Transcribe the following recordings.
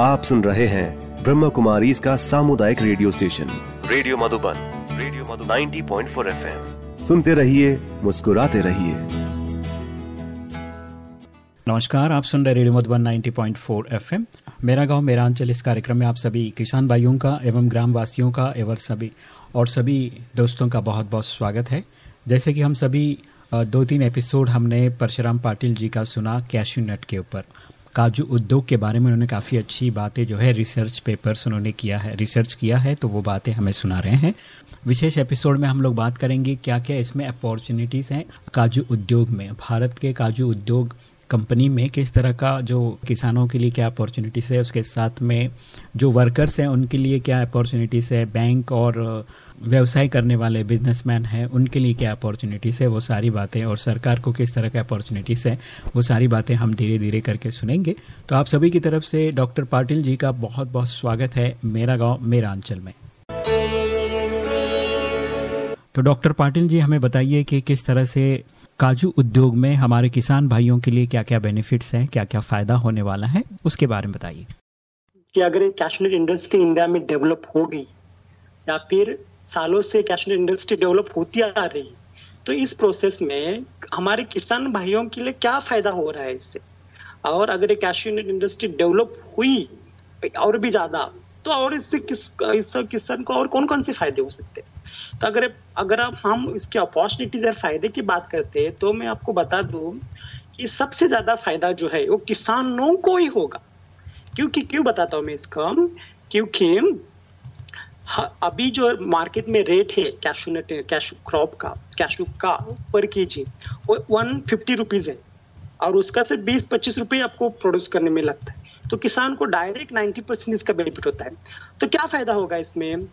आप सुन रहे हैं ब्रह्म कुमारी इसका सामुदायिक radio station. Radio Madhuban radio Madhuban. 90.4 FM. सुनते रहिए मुस्कुराते रहिए। नमस्कार आप सुन रहे रेडियो मधुबन 90.4 एफएम। मेरा गाँव मेरा अंचल इस कार्यक्रम में आप सभी किसान भाइयों का एवं ग्राम वासियों का एवं सभी और सभी दोस्तों का बहुत बहुत स्वागत है। जैसे कि हम सभी दो तीन एपिसोड हमने परशुराम पाटिल जी का सुना कैशू नट के ऊपर। काजू उद्योग के बारे में उन्होंने काफ़ी अच्छी बातें जो है रिसर्च पेपर्स उन्होंने किया है रिसर्च किया है तो वो बातें हमें सुना रहे हैं। विशेष एपिसोड में हम लोग बात करेंगे क्या क्या इसमें अपॉर्चुनिटीज़ हैं काजू उद्योग में। भारत के काजू उद्योग कंपनी में किस तरह का जो किसानों के लिए क्या अपॉर्चुनिटीज़ है, उसके साथ में जो वर्कर्स हैं, उनके लिए क्या अपॉर्चुनिटीज़ है बैंक और व्यवसाय करने वाले बिजनेसमैन हैं, उनके लिए क्या अपॉर्चुनिटीज़ है? वो सारी बातें और सरकार को किस तरह के अपॉर्चुनिटीज़ है? वो सारी बातें हम धीरे धीरे करके सुनेंगे। तो आप सभी की तरफ़ से डॉक्टर पाटिल जी का बहुत बहुत स्वागत है मेरा गाँव, मेरा अंचल में। तो डॉक्टर पाटिल जी, हमें बताइए कि किस तरह से काजू उद्योग में हमारे किसान भाइयों के लिए क्या क्या बेनिफिट्स हैं क्या क्या फ़ायदा होने वाला है? उसके बारे में बताइए। कि अगर कैशनेट इंडस्ट्री इंडिया में डेवलप हो गई, या फिर सालों से कैशनेट इंडस्ट्री डेवलप होती आ रही है। तो इस प्रोसेस में हमारे किसान भाइयों के लिए क्या फ़ायदा हो रहा है इससे? और अगर कैशनेट इंडस्ट्री डेवलप हुई और भी ज़्यादा तो और इससे किस इससे किसान को और कौन कौन से फ़ायदे हो सकते हैं? तो अगर अगर आप, हम इसके अपॉर्चुनिटीज़ और फ़ायदे की बात करते हैं तो मैं आपको बता दूँ कि सबसे ज़्यादा फ़ायदा जो है, वो किसानों को ही होगा। क्योंकि, क्यों बताता हूँ मैं इसका? क्योंकि अभी जो मार्केट में रेट है कैशू नट कैशू क्रॉप का कैशू का पर के जी वो वन फिफ्टी रुपीज़ है। और उसका सिर्फ़ बीस पच्चीस रुपये आपको प्रोड्यूस करने में लगता है। तो किसान को डायरेक्ट नाइन्टी परसेंट इसका बेनिफिट होता है। तो क्या फ़ायदा होगा इसमें?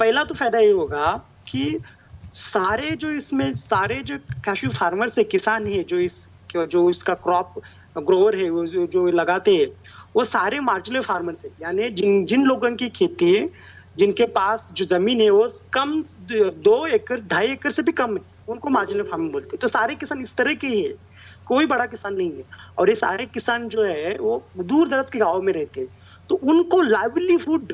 पहला तो फ़ायदा ये होगा कि सारे जो इसमें, सारे जो कैशू फार्मर्स है, किसान है, जो इस, जो इसका क्रॉप ग्रोवर है जो लगाते हैं, वो सारे मार्जिनल फार्मर्स है। यानी जिन जिन लोगों की खेती है जिनके पास जो ज़मीन है, वो कम दो एकड़, ढाई एकड़ से भी कम है। उनको मार्जिनल फ़ार्मिंग बोलते हैं। तो सारे किसान इस तरह के ही है। कोई बड़ा किसान नहीं है। और ये सारे किसान जो है, वो दूर दराज के गाँव में रहते हैं। तो उनको लाइवलीहुड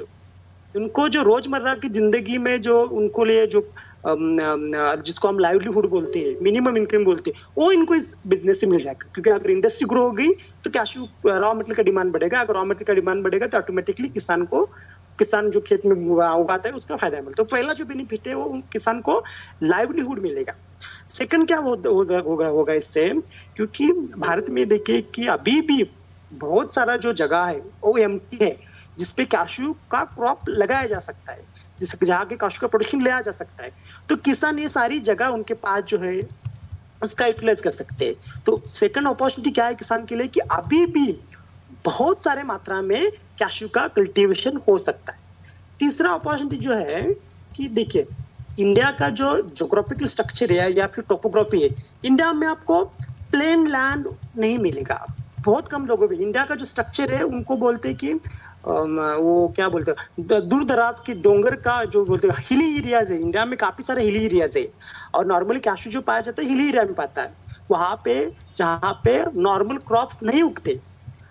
उनको जो रोज़मर्रा की ज़िंदगी में जो उनको लिए जो जिसको हम लाइवलीहुड बोलते हैं मिनिमम इनकम बोलते हैं, वो इनको इस बिज़नेस से मिल जाएगा। क्योंकि अगर इंडस्ट्री ग्रो हो गई तो कैशू रॉ मटेरियल का डिमांड बढ़ेगा? अगर रॉ मटेरियल का डिमांड बढ़ेगा तो ऑटोमेटिकली किसान को किसान जो खेत में उगाता है, उसका फ़ायदा मिलता है तो पहला जो बेनिफिट है वो किसान को लाइवलीहुड मिलेगा। सेकंड क्या होगा होगा होगा इससे? क्योंकि भारत में देखिए कि अभी भी बहुत सारा जो जगह है वो एम है, जिसपे कैशू का क्रॉप लगाया जा सकता है। जिस, जहाँ के काशू का प्रोडक्शन लिया जा सकता है। तो किसान ये सारी जगह उनके पास जो है, उसका यूटिलाइज कर सकते हैं। तो सेकंड अपॉर्चुनिटी क्या है किसान के लिए कि अभी भी बहुत सारे मात्रा में कैशू का कल्टीवेशन हो सकता है। तीसरा अपॉर्चुनिटी जो है कि देखिए इंडिया का जो जोग्राफिकल स्ट्रक्चर है या फिर टोपोग्राफी है इंडिया में आपको प्लेन लैंड नहीं मिलेगा। बहुत कम लोगों में। इंडिया का जो स्ट्रक्चर है, उनको बोलते हैं कि वो क्या बोलते हैं दूर दराज के डोंगर का जो बोलते हैं हिली एरियाज़ है। इंडिया में काफ़ी सारे हिली एरियाज़ है। और नॉर्मली कैशू जो पाया जाता है हिली एरिया में पाता है। वहाँ पे, जहाँ पे नॉर्मल क्रॉप्स नहीं उगते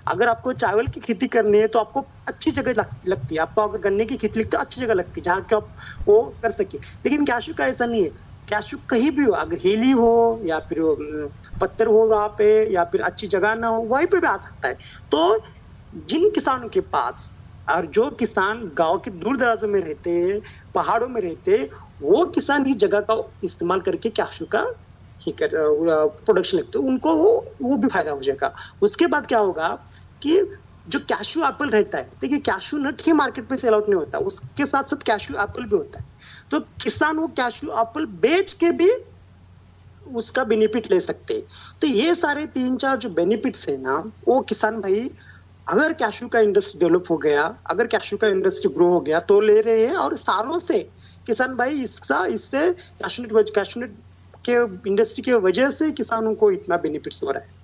अगर आपको चावल की खेती करनी है तो आपको अच्छी जगह लगती है। आपको अगर गन्ने की खेती लगती है तो अच्छी जगह लगती है, जहाँ के आप वो कर सके लेकिन कैशू का ऐसा नहीं है। कैशू कहीं भी हो, अगर हिली हो, या फिर पत्थर हो वहाँ पे, या फिर अच्छी जगह ना हो, वहीं पे भी आ सकता है। तो जिन किसानों के पास, और जो किसान गाँव के दूर दराजों में रहते हैं, पहाड़ों में रहते हैं, वो किसान इस जगह का इस्तेमाल करके कैशू का ही कर प्रोडक्शन लगते उनको वो वो भी फ़ायदा हो जाएगा। उसके बाद क्या होगा कि जो कैशू एप्पल रहता है, देखिए कैशू नट ही मार्केट में सेल आउट नहीं होता, उसके साथ साथ कैशू एप्पल भी होता है। तो किसान वो कैशू एप्पल बेच के भी उसका बेनिफिट ले सकते हैं। तो ये सारे तीन चार जो बेनिफिट्स है ना, वो किसान भाई, अगर कैशू का इंडस्ट्री डेवलप हो गया, अगर कैशू का इंडस्ट्री ग्रो हो गया तो ले रहे हैं और सालों से किसान भाई इसका, इससे कैशू कैशू के इंडस्ट्री की वजह से किसानों को इतना बेनिफिट्स हो रहा है।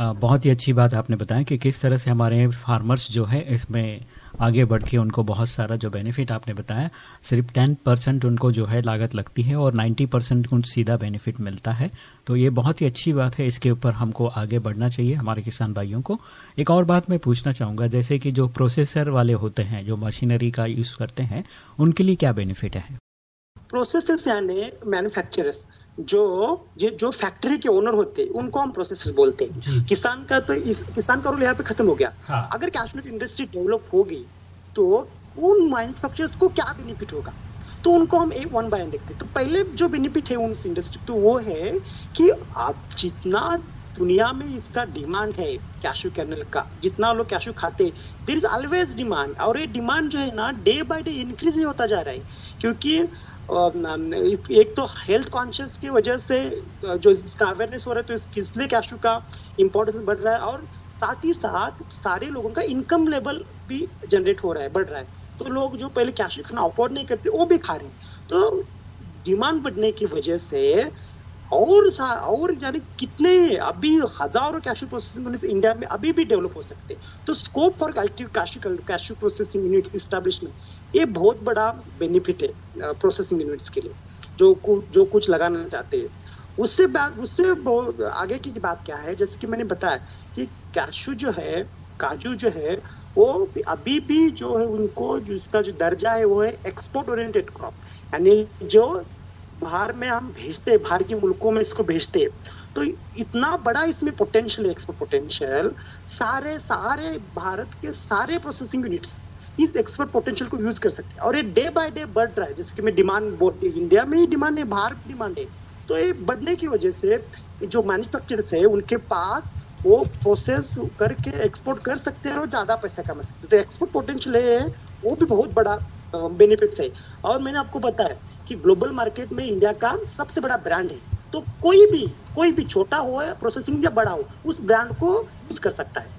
बहुत ही अच्छी बात आपने बताया कि किस तरह से हमारे फार्मर्स जो है इसमें आगे बढ़ के उनको बहुत सारा जो बेनिफिट आपने बताया, सिर्फ़ टेन परसेंट उनको जो है लागत लगती है और नाइन्टी परसेंट उनको सीधा बेनिफिट मिलता है। तो ये बहुत ही अच्छी बात है, इसके ऊपर हमको आगे बढ़ना चाहिए, हमारे किसान भाइयों को। एक और बात मैं पूछना चाहूँगा, जैसे कि जो प्रोसेसर वाले होते हैं, जो मशीनरी का यूज़ करते हैं, उनके लिए क्या बेनिफिट है? प्रोसेसर्स यानी मैन्युफैक्चरर्स। जो जो फैक्ट्री के ओनर होते हैं उनको हम प्रोसेसर्स बोलते हैं। किसान का तो इस किसान का रोल यहाँ पे खत्म हो गया। हाँ। अगर कैशनेट इंडस्ट्री डेवलप होगी तो उन मैन्युफैक्चरर्स को क्या बेनिफिट होगा? तो उनको हम एक वन बाय देखते तो पहले जो बेनिफिट है उन इंडस्ट्री तो वो है कि आप जितना दुनिया में इसका डिमांड है कैशू कैनल का जितना लोग कैशू खाते देर इज़ ऑलवेज डिमांड और ये डिमांड जो है ना डे बाय डे इंक्रीज ही होता जा रहा है। क्योंकि एक तो हेल्थ कॉन्शियस की वजह से जो इसका अवेयरनेस हो रहा है तो इस इसलिए कैशू का इम्पोर्टेंस बढ़ रहा है और साथ ही साथ सारे लोगों का इनकम लेवल भी जनरेट हो रहा है, बढ़ रहा है। तो लोग जो पहले कैशू खाना अफोर्ड नहीं करते, वो भी खा रहे हैं। तो डिमांड बढ़ने की वजह से और सा, और यानी कितने, अभी हज़ारों कैशू प्रोसेसिंग यूनिट्स इंडिया में अभी भी डेवलप हो सकते हैं। तो scope for cashew cashew processing unit establishment ये बहुत बड़ा बेनिफिट है प्रोसेसिंग यूनिट्स के लिए, जो जो कुछ लगाना चाहते हैं। उससे बात उससे आगे की बात क्या है? जैसे कि मैंने बताया कि कैशू जो है, काजू जो है, वो अभी भी जो है, उनको जो इसका जो दर्जा है, वो है एक्सपोर्ट ओरिएंटेड क्रॉप यानी जो बाहर में हम भेजते हैं, बाहर के मुल्कों में इसको भेजते हैं तो इतना बड़ा इसमें पोटेंशियल है एक्सपोर्ट पोटेंशियल सारे सारे भारत के सारे प्रोसेसिंग यूनिट्स इस एक्सपोर्ट पोटेंशियल को यूज़ कर सकते हैं। और ये डे बाय डे बढ़ रहा है, जैसे कि मैं डिमांड इंडिया में ही डिमांड है बाहर डिमांड है। तो ये बढ़ने की वजह से जो मैन्युफैक्चरर्स है, उनके पास वो प्रोसेस करके एक्सपोर्ट कर सकते हैं और ज़्यादा पैसा कमा सकते हैं। तो एक्सपोर्ट पोटेंशियल है, वो भी बहुत बड़ा बेनिफिट है। और मैंने आपको बताया कि ग्लोबल मार्केट में इंडिया का सबसे बड़ा ब्रांड है। तो कोई भी कोई भी छोटा हो प्रोसेसिंग या बड़ा हो, उस ब्रांड को यूज़ कर सकता है।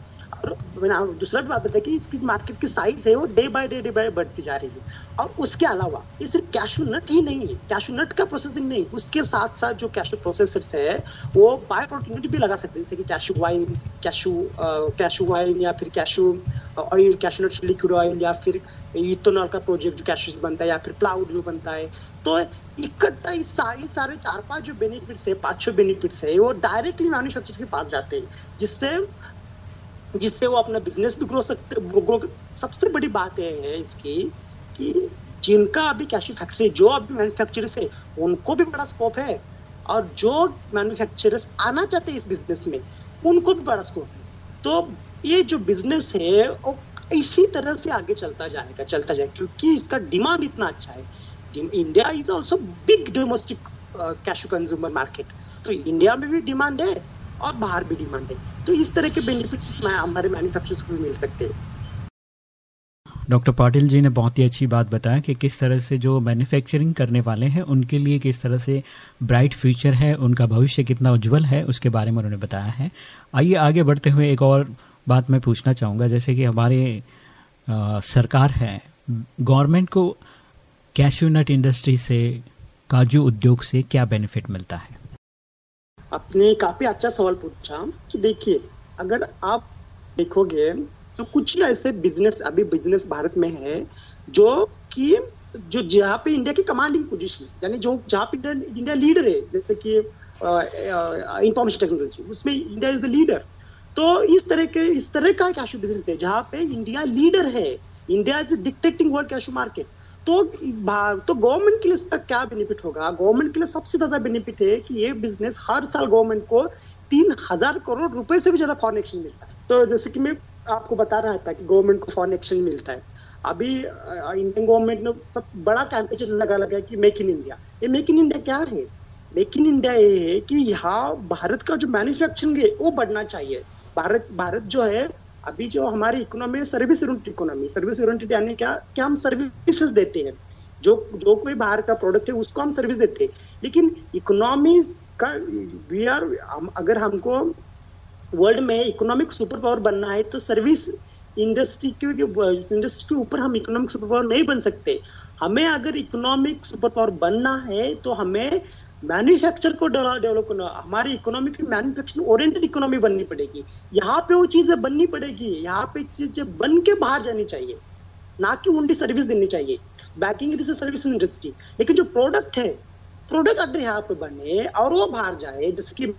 मैंने दूसरा बात बताया कि इसकी मार्केट की साइज़ है वो day by day day by बढ़ती जा रही है। और उसके अलावा ये सिर्फ़ कैशू नट ही नहीं है। कैशू नट का प्रोसेसिंग नहीं, उसके साथ साथ जो कैशू प्रोसेसर्स है, वो बाय प्रोडक्ट भी लगा सकते हैं। जैसे कि cashew wine cashew cashew wine या फिर cashew oil cashew nut liquid oil या फिर इथोनॉल का प्रोजेक्ट जो कैशू बनता है या फिर प्लाउड जो बनता है। तो इकट्ठा इस सारे सारे चार, पाँच जो बेनिफिट्स है, पाँच छह बेनिफिट्स है, वो डायरेक्टली मैन्युफैक्चर के पास जाते हैं, जिससे जिससे वो अपना बिज़नेस भी ग्रो सकते ग्रो सबसे बड़ी बात यह है इसकी कि जिनका अभी कैशू फैक्ट्री जो अभी मैन्युफैक्चरर्स है, उनको भी बड़ा स्कोप है और जो मैन्युफैक्चरर्स आना चाहते हैं इस बिज़नेस में, उनको भी बड़ा स्कोप है। तो ये जो बिज़नेस है, वो इसी तरह से आगे चलता जाएगा चलता जाएगा, क्योंकि इसका डिमांड इतना अच्छा है। India is also big domestic cashew consumer market तो इंडिया में भी डिमांड है और बाहर भी डिमांड है। तो इस तरह के बेनिफिट हमारे मैन्युफैक्चरर्स को भी मिल सकते हैं। डॉक्टर पाटिल जी ने बहुत ही अच्छी बात बताया कि किस तरह से जो मैन्युफैक्चरिंग करने वाले हैं, उनके लिए किस तरह से ब्राइट फ्यूचर है, उनका भविष्य कितना उज्जवल है, उसके बारे में उन्होंने बताया है। आइए आगे बढ़ते हुए एक और बात मैं पूछना चाहूँगा, जैसे कि हमारे सरकार है, गवर्नमेंट को कैशू नट इंडस्ट्री से, काजू उद्योग से क्या बेनिफिट मिलता है? आपने काफ़ी अच्छा सवाल पूछा कि देखिए अगर आप देखोगे तो कुछ ही ऐसे बिज़नेस अभी बिज़नेस भारत में है जो कि जो जहाँ पे इंडिया की कमांडिंग पोजीशन यानी जो जहाँ पे इंडिया, लीडर है जैसे कि इंफॉर्मेशन टेक्नोलॉजी उसमें इंडिया इज़ द लीडर तो इस तरह के इस तरह का कैशू बिज़नेस है जहाँ पे इंडिया लीडर है? India is dictating world cashew market तो तो गवर्नमेंट के लिए इसका क्या बेनिफिट होगा? गवर्नमेंट के लिए सबसे ज़्यादा बेनिफिट है कि ये बिज़नेस हर साल गवर्नमेंट को तीन हज़ार करोड़ रुपए से भी ज़्यादा फॉरन एक्सचेंज मिलता है। तो जैसे कि मैं आपको बता रहा था कि गवर्नमेंट को फॉरन एक्सचेंज मिलता है। अभी इंडियन गवर्नमेंट ने सब बड़ा कैंपेचर लगा लगा कि मेक इन इंडिया ये मेक इन इंडिया क्या है? मेक इन इंडिया ये है कि यहाँ भारत का जो मैन्युफैक्चरिंग है, वो बढ़ना चाहिए। भारत भारत जो है अभी जो हमारी इकोनॉमी सर्विस इकोनॉमी सर्विस यानी क्या क्या हम सर्विसेज़ देते हैं? जो जो कोई बाहर का प्रोडक्ट है, उसको हम सर्विस देते हैं। लेकिन इकोनॉमी का वी आर अगर हमको वर्ल्ड में इकोनॉमिक सुपर पावर बनना है तो सर्विस इंडस्ट्री के इंडस्ट्री के ऊपर हम इकोनॉमिक सुपर पावर नहीं बन सकते। हमें अगर इकोनॉमिक सुपर पावर बनना है तो हमें मैन्युफैक्चर को डेवलप करना, हमारी इकोनॉमी की मैन्युफैक्चर ओरिएंटेड इकोनॉमी बननी पड़ेगी। यहाँ पे वो चीज़ें बननी पड़ेगी, यहाँ पे चीज़ें बन के बाहर जानी चाहिए, ना कि उनकी सर्विस देनी चाहिए। बैंकिंग इज़ सर्विस इंडस्ट्री लेकिन जो प्रोडक्ट है प्रोडक्ट अगर यहाँ पे बने और वो बाहर जाए, जैसे कि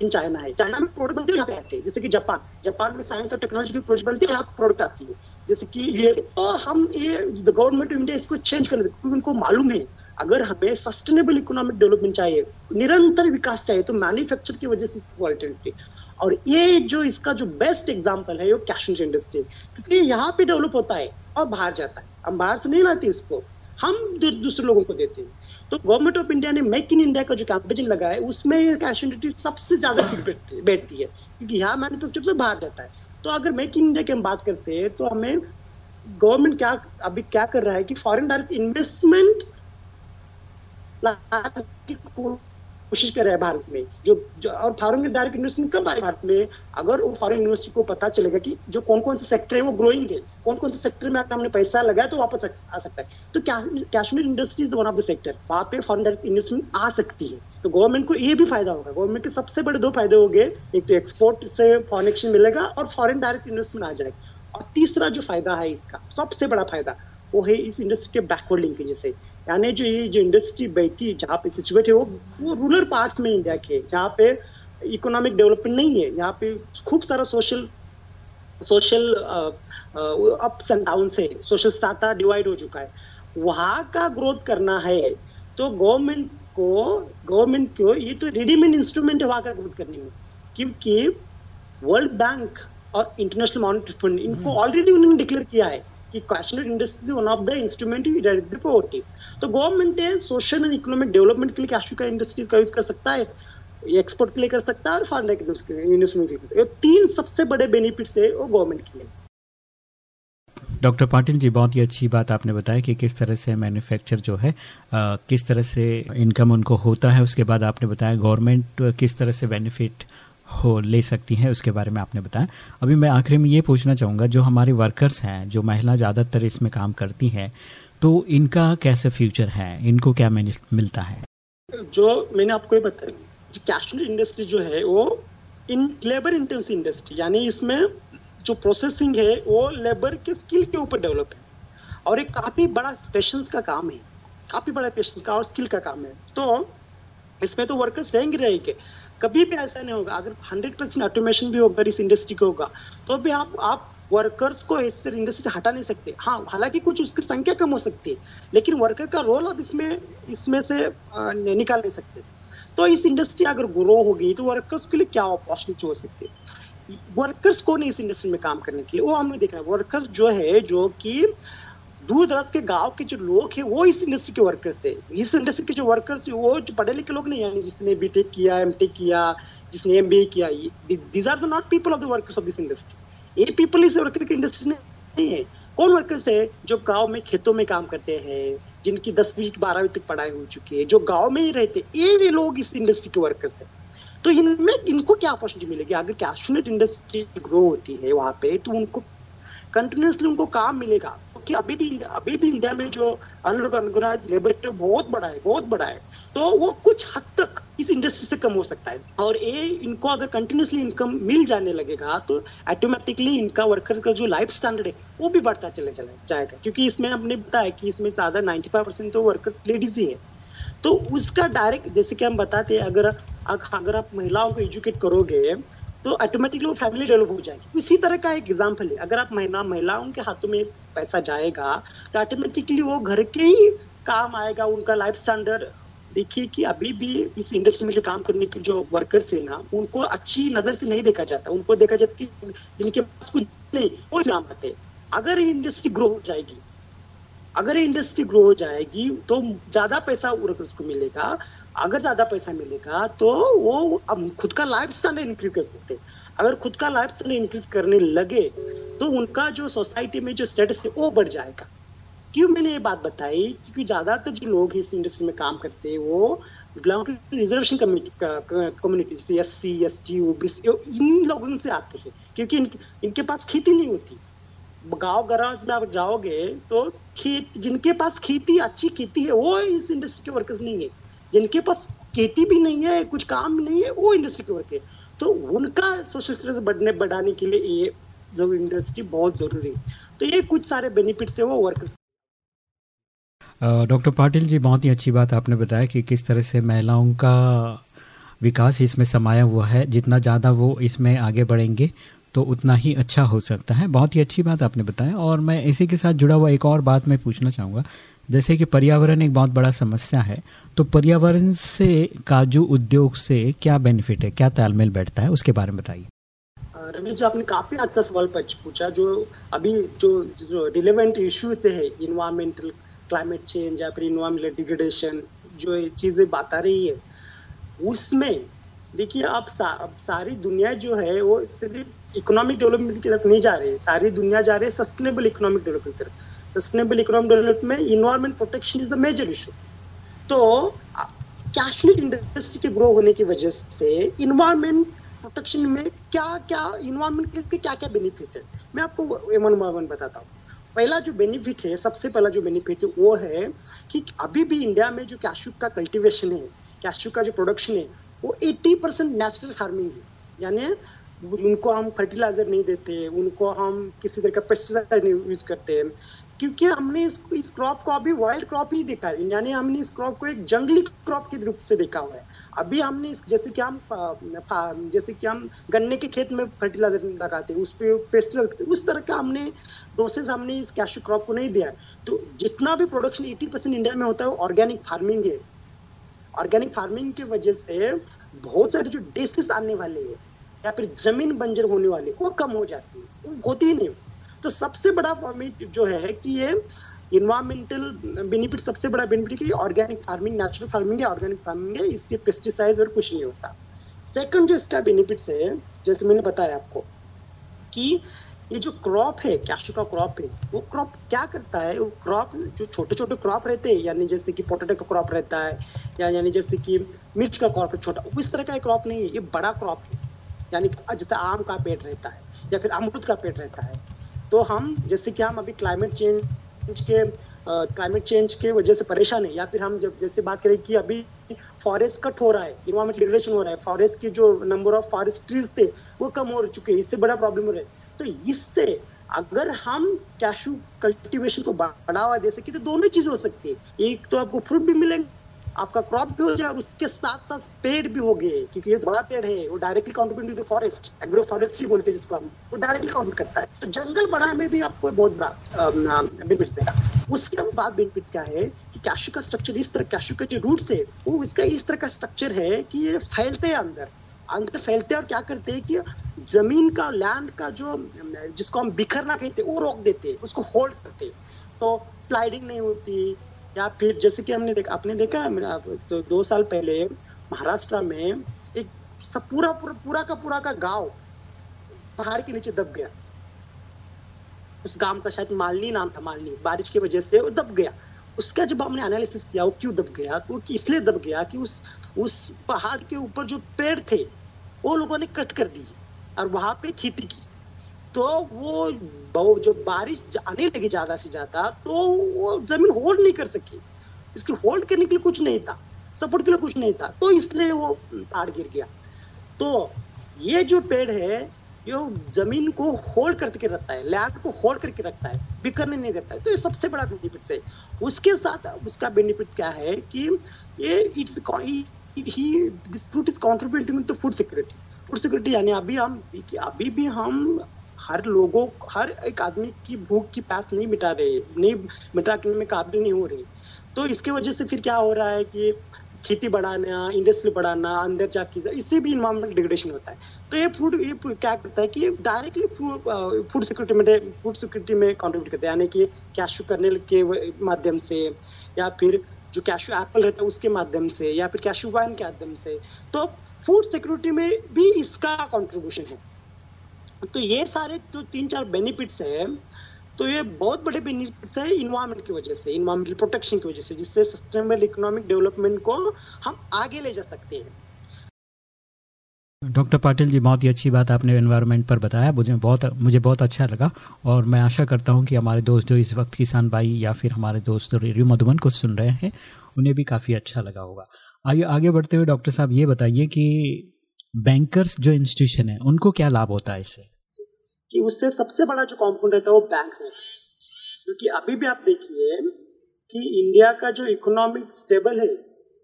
चाइना है चाइना में प्रोडक्ट बनते आते हैं। जैसे कि जापान जापान में साइंस और टेक्नोलॉजी की प्रोडक्ट बनती है, यहाँ प्रोडक्ट आती है। जैसे कि ये तो हम ये गवर्नमेंट ऑफ़ इंडिया इसको चेंज कर क्योंकि उनको मालूम है, अगर हमें सस्टेनेबल इकोनॉमिक डेवलपमेंट चाहिए, निरंतर विकास चाहिए तो मैन्युफैक्चर की वजह से क्वालिटी और ये जो इसका जो बेस्ट एग्ज़ाम्पल है वो कैश इंडस्ट्री क्योंकि यहाँ पे डेवलप होता है और बाहर जाता है। हम बाहर से नहीं लाते इसको, हम दूसरे लोगों को देते हैं। तो गवर्नमेंट ऑफ़ इंडिया ने मेक इन इंडिया का जो कैंपेन लगा है, उसमें कैश इंडस्ट्री सबसे ज़्यादा फिट बैठती है, क्योंकि यहाँ मैन्युफैक्चर तो बाहर जाता है। तो अगर मेक इन इंडिया की हम बात करते हैं तो हमें गवर्नमेंट क्या, अभी क्या कर रहा है कि फॉरेन डायरेक्ट इन्वेस्टमेंट कोशिश कर रहा है भारत में। जो, जो और फॉरेन डायरेक्ट इन्वेस्टमेंट कब आए भारत में? अगर वो फॉरेन यूनिवर्सिटी को पता चलेगा कि जो कौन कौन से सेक्टर है वो ग्रोइंग है कौन कौन से सेक्टर में अगर हमने पैसा लगाया तो वापस आ सकता है। तो Kashmir industry one of the sector वहाँ पे फॉरन डायरेक्ट इन्वेस्टमेंट आ सकती है। तो गवर्नमेंट को ये भी फ़ायदा होगा। गवर्नमेंट के सबसे बड़े दो फ़ायदे हो गए एक तो एक्सपोर्ट से फॉरन मिलेगा और फॉरन डायरेक्ट इन्वेस्टमेंट आ जाएगी। और तीसरा जो फ़ायदा है इसका सबसे बड़ा फ़ायदा वो है इस इंडस्ट्री के बैकवर्ड लिंकेज से यानी जो ये जो इंडस्ट्री बैठी जहाँ पे सिचुएट है वो वो रूरल पार्ट में इंडिया के जहाँ पे इकोनॉमिक डेवलपमेंट नहीं है यहाँ पे खूब सारा social social ups and down से सोशल स्टाटा डिवाइड हो चुका है वहाँ का ग्रोथ करना है तो गवर्नमेंट को गवर्नमेंट को ये तो रेडीमेड इंस्ट्रूमेंट है वहाँ का ग्रोथ करने में क्योंकि वर्ल्ड बैंक और इंटरनेशनल मॉनिटरी फंड इनको ऑलरेडी हम्म। उन्होंने डिक्लेयर किया है कि questionnaire industry one of the instrument poverty तो गवर्नमेंट है सोशल एंड इकोनॉमिक डेवलपमेंट के लिए कैश का इंडस्ट्रीज़ का यूज़ कर सकता है एक्सपोर्ट के लिए कर सकता है और फॉरन इन्वेस्टमेंट के लिए तीन सबसे बड़े बेनिफिट है वो गवर्नमेंट के लिए। डॉक्टर पाटिल जी बहुत ही अच्छी बात आपने बताया कि किस तरह से मैन्युफैक्चर जो है आ, किस तरह से इनकम उनको होता है। उसके बाद आपने बताया गवर्नमेंट किस तरह से बेनिफिट हो, ले सकती हैं, उसके बारे में आपने बताया। अभी मैं आखिरी में ये पूछना चाहूँगा, जो हमारे वर्कर्स हैं, जो महिला ज़्यादातर इसमें काम करती हैं तो इनका कैसे फ्यूचर है? इनको क्या मिलता है? जो मैंने आपको बताया कैश इंडस्ट्री जो है, वो इन लेबर इंटेंसिव इंडस्ट्री यानी इसमें जो प्रोसेसिंग है, वो लेबर के स्किल के ऊपर डेवलप है। और एक काफ़ी बड़ा पेशेंस का काम है, काफ़ी बड़ा पेशेंस का और स्किल का काम है। तो इसमें तो वर्कर्स रहेंगे रहेंगे। कभी भी ऐसा नहीं होगा। अगर हंड्रेड परसेंट ऑटोमेशन भी होगा, इस इंडस्ट्री का होगा तो भी आप आप वर्कर्स को इस इंडस्ट्री से हटा नहीं सकते। हाँ हालाँकि कुछ उसकी संख्या कम हो सकती है, लेकिन वर्कर का रोल अब इसमें इसमें से निकाल नहीं सकते। तो इस इंडस्ट्री अगर ग्रो होगी तो वर्कर्स के लिए क्या अपॉर्चुनिटी हो सकती है? वर्कर्स को नहीं इस इंडस्ट्री में काम करने के लिए? वो हमने देखा है। वर्कर्स जो है, जो कि दूर दराज के गाँव के जो लोग हैं, वो इस इंडस्ट्री के वर्कर्स है। इस इंडस्ट्री के जो वर्कर्स है, वो जो पढ़े लिखे लोग नहीं यानी जिसने बीटेक किया एम किया, जिसने एम किया these are the not people of the workers of this industry ये पीपल इस वर्कर की इंडस्ट्री नहीं है। कौन वर्कर्स है जो गाँव में खेतों में काम करते हैं, जिनकी दसवीं बारहवीं तक पढ़ाई हो चुकी है, जो गाँव में ही रहते हैं, ये लोग इस इंडस्ट्री के वर्कर्स है। तो इनमें इनको क्या अपॉर्चुनिटी मिलेगी? अगर कैशनेट इंडस्ट्री ग्रो होती है वहाँ पे तो उनको कंटिन्यूसली उनको काम मिलेगा। कि अभी भी अभी भी इंडिया में जो अनऑर्गेनाइज लेबर बहुत बड़ा है, बहुत बड़ा है। तो वो कुछ हद तक इस इंडस्ट्री से कम हो सकता है। और ये इनको अगर कंटिन्यूसली इनकम मिल जाने लगेगा तो ऑटोमेटिकली इनका वर्कर का जो लाइफ स्टैंडर्ड है, वो भी बढ़ता चले चला जाएगा। क्योंकि इसमें हमने बताया कि इसमें ज़्यादा नाइन्टी तो वर्कर्स लेडीज़ ही है। तो उसका डायरेक्ट जैसे कि हम बताते हैं, अगर अगर आप महिलाओं को एजुकेट करोगे तो ऑटोमेटिकली वो फैमिली डेवलप हो जाएगी। इसी तरह का एक एग्ज़ाम्पल है। अगर आप महिला, महिलाओं के हाथों में पैसा जाएगा तो ऑटोमेटिकली वो घर के ही काम आएगा। उनका लाइफ स्टैंडर्ड देखिए कि अभी भी इस इंडस्ट्री में जो काम करने के जो वर्कर्स है ना, उनको अच्छी नज़र से नहीं देखा जाता। उनको देखा जाता कि जिनके पास कुछ नहीं, वो काम आते अगर ये इंडस्ट्री ग्रो हो जाएगी, अगर ये इंडस्ट्री ग्रो हो जाएगी तो ज़्यादा पैसा वर्कर्स को मिलेगा। अगर ज़्यादा पैसा मिलेगा तो वो अब खुद का लाइफ स्टाइल इंक्रीज कर सकते अगर खुद का लाइफ स्टाइल इंक्रीज करने लगे तो उनका जो सोसाइटी में जो स्टेटस है वो बढ़ जाएगा। क्यों मैंने ये बात बताई? क्योंकि ज़्यादातर जो लोग इस इंडस्ट्री में काम करते हैं वो बिलोंग टू रिजर्वेशन कम्युनिटी से S C S T O B C इन लोगों से आते हैं क्योंकि इन, इनके पास खेती नहीं होती। गाँव गराज में आप जाओगे तो खेत जिनके पास खेती अच्छी खेती है वो इस इंडस्ट्री के वर्कर्स नहीं है। जिनके पास खेती भी नहीं है, कुछ काम नहीं है, वो इंडस्ट्री के वर्कर तो उनका सोशल स्टेटस बढ़ने, बढ़ाने के लिए ये जो इंडस्ट्री बहुत ज़रूरी है। तो ये कुछ सारे बेनिफिट्स है, वो वर्कर्स डॉक्टर पाटिल जी, बहुत ही अच्छी बात आपने बताया कि किस तरह से महिलाओं का विकास इसमें समाया हुआ है। जितना ज़्यादा वो इसमें आगे बढ़ेंगे तो उतना ही अच्छा हो सकता है। बहुत ही अच्छी बात आपने बताया। और मैं इसी के साथ जुड़ा हुआ एक और बात मैं पूछना चाहूँगा। जैसे कि पर्यावरण एक बहुत बड़ा समस्या है तो पर्यावरण से काजू उद्योग से क्या बेनिफिट है क्या तालमेल बैठता है उसके बारे में बताइए। रमेश जी आपने काफ़ी अच्छा सवाल पूछा जो अभी जो जो रिलेवेंट इश्यूज़ है इन्वायरमेंटल क्लाइमेट चेंज या फिर इन्वायरमेंटल डिग्रेडेशन जो चीज़ें बता रही है उसमें देखिए आप सा, सारी दुनिया जो है वो सिर्फ़ इकोनॉमिक डेवलपमेंट की तरफ़ नहीं जा रही है सारी दुनिया जा रही है सस्टेनेबल इकोनॉमिक डेवलपमेंट की तरफ़। सस्टेनेबल इकोनॉमिक डेवलपमेंट में environment protection is the major issue तो कैशनेट इंडस्ट्री के ग्रो होने की वजह से इन्वायरमेंट प्रोटेक्शन में क्या क्या इन्वायरमेंट के क्या क्या बेनिफिट है? मैं आपको वन बाय बताता हूँ। पहला जो बेनिफिट है, सबसे पहला जो बेनिफिट है, वो है कि अभी भी इंडिया में जो कैशू का कल्टीवेशन है कैशू का जो प्रोडक्शन है, वो 80 परसेंट नेचुरल फ़ार्मिंग है। यानी उनको हम फर्टिलाइज़र नहीं देते, उनको हम किसी तरह का पेस्टिसाइड नहीं यूज़ करते। क्योंकि हमने इसको इस क्रॉप को अभी वाइल्ड क्रॉप ही देखा है। यानी हमने इस क्रॉप को एक जंगली क्रॉप के रूप से देखा हुआ है। अभी हमने इस, जैसे कि हम जैसे कि हम गन्ने के खेत में फर्टिलाइज़र लगाते हैं, उस पर पेस्टिसाइड उस तरह का हमने प्रोसेस हमने इस कैशू क्रॉप को नहीं दिया है। तो जितना भी प्रोडक्शन एटी परसेंट इंडिया में होता है, वो ऑर्गेनिक फ़ार्मिंग है। ऑर्गेनिक फ़ार्मिंग की वजह से बहुत सारे जो डिसीज आने वाले हैं, या फिर ज़मीन बंजर होने वाले, वो कम हो जाती है। वो होती ही नहीं। तो सबसे बड़ा फॉर्मेट जो है कि ये इन्वायरमेंटल बेनिफिट सबसे बड़ा बेनिफिट कि ऑर्गेनिक फ़ार्मिंग नेचुरल फ़ार्मिंग है ऑर्गेनिक फ़ार्मिंग है, इसके पेस्टिसाइड और कुछ नहीं होता। सेकंड जो इसका बेनिफिट है, जैसे मैंने बताया आपको, कि ये जो क्रॉप है कैशू का क्रॉप है, वो क्रॉप क्या करता है? वो क्रॉप जो छोटे छोटे क्रॉप रहते हैं, यानी जैसे कि पोटेटो का क्रॉप रहता है, या यानी जैसे कि मिर्च का क्रॉप छोटा इस तरह का क्रॉप नहीं है, ये बड़ा क्रॉप है। यानी जैसे आम का पेड़ रहता है, या फिर अमरूद का पेड़ रहता है तो हम, जैसे कि हम अभी क्लाइमेट चेंज के क्लाइमेट चेंज के वजह से परेशान है, या फिर हम जब, जैसे बात करें कि अभी फॉरेस्ट कट हो रहा है इन्वायरमेंट डिग्रेडेशन हो रहा है फॉरेस्ट के जो नंबर ऑफ़ फॉरेस्ट ट्रीज थे, वो कम हो चुके हैं, इससे बड़ा प्रॉब्लम हो रहा है। तो इससे अगर हम कैशू कल्टीवेशन को बढ़ावा दे सके तो दोनों चीज़ हो सकती है। एक तो आपको फ्रूट भी मिलेंगे आपका क्रॉप भी हो जाए और उसके साथ साथ पेड़ भी हो गए क्योंकि ये बड़ा पेड़ है, वो directly contribute to forest agro forestry बोलते हैं जिसको हम, वो डायरेक्टली कॉन्ट्रीब्यूट करता है। तो जंगल बढ़ाने में भी आपको बहुत बड़ा बेनिफिट देगा। उसके बाद बेनिफिट क्या है कि कैशू का स्ट्रक्चर इस तरह कैशू का जो रूट्स है, वो इसका इस तरह का स्ट्रक्चर है कि ये फैलते हैं अंदर। अंदर फैलते हैं और क्या करते हैं कि ज़मीन का लैंड का जो जिसको हम बिखरना कहते हैं, वो रोक देते हैं, उसको होल्ड करते हैं। तो स्लाइडिंग नहीं होती या फिर जैसे कि हमने देखा, आपने देखा है तो दो साल पहले महाराष्ट्र में एक सब पूरा पूरा पूरा का पूरा का गाँव पहाड़ के नीचे दब गया। उस गाँव का शायद मालनी नाम था, मालनी, बारिश की वजह से वो दब गया। उसका जब हमने एनालिसिस किया, वो क्यों दब गया? तो इसलिए दब गया कि उस उस पहाड़ के ऊपर जो पेड़ थे, वो लोगों ने कट कर दी और वहाँ पे खेती की। तो वो जो बारिश आने लगी ज़्यादा से ज़्यादा तो वो ज़मीन होल्ड नहीं कर सकी। इसकी होल्ड करने के लिए कुछ नहीं था। सपोर्ट के लिए कुछ नहीं था। तो इसलिए वो पहाड़ गिर गया। तो ये जो पेड़ है, ये ज़मीन को होल्ड करके रखता है लैंड को होल्ड करके रखता है, बिखरने नहीं देता है। तो ये सबसे बड़ा बेनिफिट है। उसके साथ उसका बेनिफिट क्या है कि ये it's he this fruit is contributing to food security food security यानी अभी हम अभी भी हम हर लोगों, हर एक आदमी की भूख की प्यास नहीं मिटा रहे, नहीं मिटा करने में काबिल नहीं हो रही। तो इसके वजह से फिर क्या हो रहा है कि खेती बढ़ाना इंडस्ट्री बढ़ाना, अंदर जाके इससे भी इन्वायरमेंटल डिग्रेडेशन होता है। तो ये फ़ूड ये क्या करता है कि डायरेक्टली फ़ूड सिक्योरिटी में फ़ूड सिक्योरिटी में कॉन्ट्रीब्यूट करता है। यानी कि कैशू करने के माध्यम से, या फिर जो कैशू एप्पल रहता है उसके माध्यम से, या फिर कैशू वाइन के माध्यम से। तो फ़ूड सिक्योरिटी में भी इसका कॉन्ट्रीब्यूशन है। तो ये सारे जो तीन चार बेनिफिट्स है तो ये बहुत बड़े बेनिफिट्स है इन्वायरमेंट की वजह से इन्वायरमेंटल प्रोटेक्शन की वजह से, जिससे सस्टेनेबल इकोनॉमिक डेवलपमेंट को हम आगे ले जा सकते हैं। डॉक्टर पाटिल जी, बहुत ही अच्छी बात आपने एनवायरनमेंट पर बताया, मुझे बहुत मुझे बहुत अच्छा लगा, और मैं आशा करता हूँ कि हमारे दोस्त जो इस वक्त किसान भाई या फिर हमारे दोस्त रेडियो मधुबन को सुन रहे हैं, उन्हें भी काफ़ी अच्छा लगा होगा। आइए, आगे बढ़ते हुए डॉक्टर साहब ये बताइए कि बैंकर्स जो इंस्टीट्यूशन है, उनको क्या लाभ होता है इससे? कि उससे सबसे बड़ा जो कॉम्पोनेंट रहता है वो बैंक है। क्योंकि अभी भी आप देखिए कि इंडिया का जो इकोनॉमिक स्टेबल है,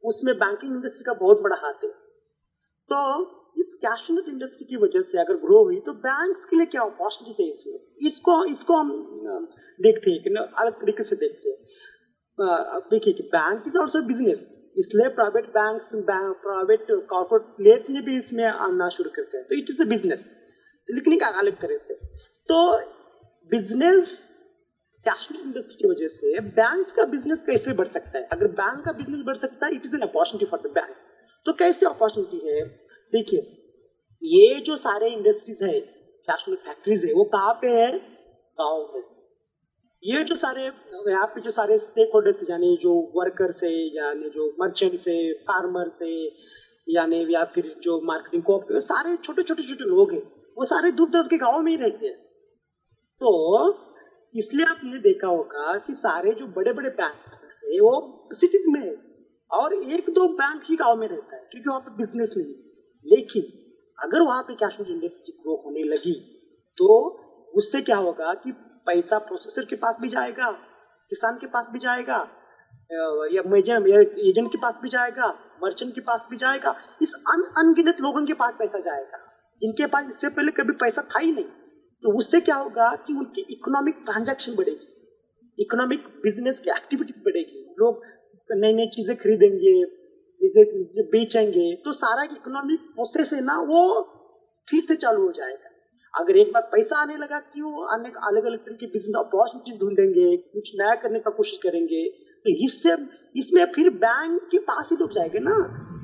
उसमें बैंकिंग इंडस्ट्री का बहुत बड़ा हाथ है। तो इस कैशनेट इंडस्ट्री की वजह से अगर ग्रो हुई तो बैंक्स के लिए क्या अपॉर्चुनिटीज़ है इसमें? इसको इसको हम देखते हैं अलग तरीके से देखते हैं। देखिए कि बैंक इज़ ऑल्सो बिज़नेस इसलिए private bank private corporate players ने भी इसमें आना शुरू करते हैं। तो इट इज़ अ बिज़नेस लेकिन एक अलग तरह से। तो बिज़नेस कैशलेस इंडस्ट्री की वजह से बैंक का बिज़नेस कैसे बढ़ सकता है? अगर बैंक का बिज़नेस बढ़ सकता है it is an opportunity for the bank तो कैसे अपॉर्चुनिटी है? देखिए, ये जो सारे इंडस्ट्रीज़ है कैशलेस फैक्ट्रीज है, वो कहाँ पे है? गाँव में। ये जो सारे, यहाँ पे जो सारे स्टेक होल्डर्स यानी जो वर्कर्स है, यानी जो मर्चेंट्स है फार्मर्स है, यानी या फिर जो मार्केटिंग को सारे छोटे छोटे छोटे लोग हैं। वो सारे दूर दराज के गाँव में ही रहते हैं। तो इसलिए आपने देखा होगा कि सारे जो बड़े बड़े बैंक है, वो सिटीज़ में है और एक दो बैंक ही गाँव में रहता है, क्योंकि वहाँ पर बिज़नेस नहीं है। लेकिन, अगर वहाँ पे कैश इंडस्ट्री ग्रो होने लगी तो उससे क्या होगा कि पैसा प्रोसेसर के पास भी जाएगा, किसान के पास भी जाएगा या एजेंट के पास भी जाएगा मर्चेंट के पास भी जाएगा, इस अन अनगिनत लोगों के पास पैसा जाएगा। जिनके पास इससे पहले कभी पैसा था ही नहीं। तो उससे क्या होगा कि उनकी इकोनॉमिक ट्रांजैक्शन बढ़ेगी। इकोनॉमिक बिज़नेस की एक्टिविटीज़ बढ़ेगी। लोग नई नई चीज़ें खरीदेंगे बेचेंगे तो सारा इकोनॉमिक प्रोसेस है ना, वो फिर से चालू हो जाएगा। अगर एक बार पैसा आने लगा क्यों आने अलग अलग तरह की बिज़नेस अपॉर्चुनिटीज़ ढूंढेंगे, कुछ नया करने का कोशिश करेंगे तो इससे, इसमें फिर बैंक के पास ही लोग जाएँगे ना।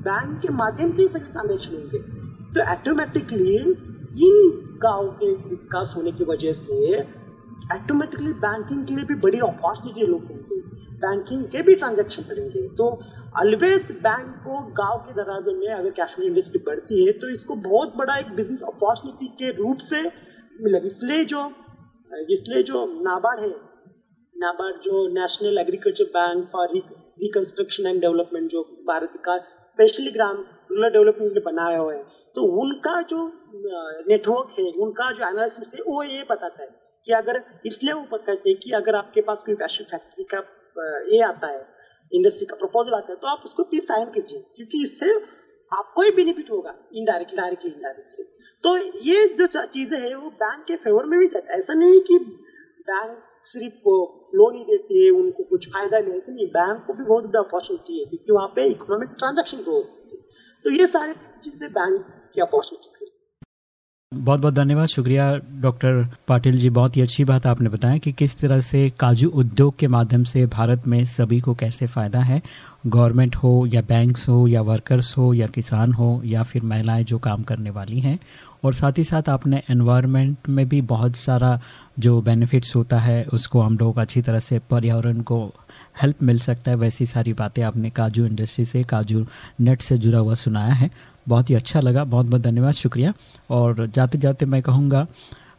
बैंक के माध्यम से ही सभी ट्रांजेक्शन होंगे। तो ऑटोमेटिकली इन गाँव के विकास होने की वजह से ऑटोमेटिकली बैंकिंग के लिए भी बड़ी अपॉर्चुनिटी लोग होंगे। बैंकिंग के भी ट्रांजेक्शन करेंगे तो ऑलवेज बैंक को गाँव के दराजों में अगर कैश इंडस्ट्री बढ़ती है तो इसको बहुत बड़ा एक बिज़नेस अपॉर्चुनिटी के रूप से मिलेगा। इसलिए जो इसलिए जो नाबार्ड है, नाबार्ड जो national agriculture bank for reconstruction and development जो भारत का स्पेशली ग्राम रूरल डेवलपमेंट में बनाया हुआ है। तो उनका जो नेटवर्क है, उनका जो एनालिसिस है, वो ये बताता है कि अगर इसलिए वो कहते हैं कि अगर आपके पास कोई फैक्ट्री का ये आता है इंडस्ट्री का प्रपोजल आता है तो आप उसको प्लीज़ साइन कीजिए, क्योंकि इससे आपको ही बेनिफिट होगा इनडायरेक्टली डायरेक्टली इनडायरेक्टली तो ये जो चीज़ें है, वो बैंक के फेवर में भी जाता है। ऐसा नहीं कि बैंक सिर्फ़ लोन ही देती है, उनको कुछ फ़ायदा नहीं ऐसा नहीं बैंक को भी बहुत बड़ा अपॉर्चुनिटी है, क्योंकि वहाँ पे इकोनॉमिक ट्रांजेक्शन ग्रो होती है। तो ये सारी चीज़ें बैंक की अपॉर्चुनिटी थी बहुत बहुत धन्यवाद। शुक्रिया, डॉक्टर पाटिल जी। बहुत ही अच्छी बात आपने बताया कि किस तरह से काजू उद्योग के माध्यम से भारत में सभी को कैसे फ़ायदा है। गवर्नमेंट हो या बैंक्स हो या वर्कर्स हो या किसान हो या फिर महिलाएँ जो काम करने वाली हैं। और साथ ही साथ आपने एनवायरनमेंट में भी बहुत सारा जो बेनिफिट्स होता है, उसको हम लोग अच्छी तरह से पर्यावरण को हेल्प मिल सकता है। वैसी सारी बातें आपने काजू इंडस्ट्री से, काजू नेट से जुड़ा हुआ सुनाया है। बहुत ही अच्छा लगा। बहुत बहुत धन्यवाद, शुक्रिया। और जाते जाते मैं कहूँगा,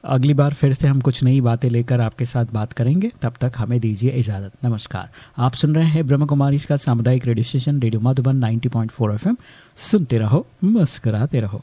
अगली बार फिर से हम कुछ नई बातें लेकर आपके साथ बात करेंगे। तब तक हमें दीजिए इजाज़त। नमस्कार। आप सुन रहे हैं ब्रह्म कुमारी इसका सामुदायिक radio station radio Madhuban 90.4 FM सुनते रहो, मुस्कुराते रहो।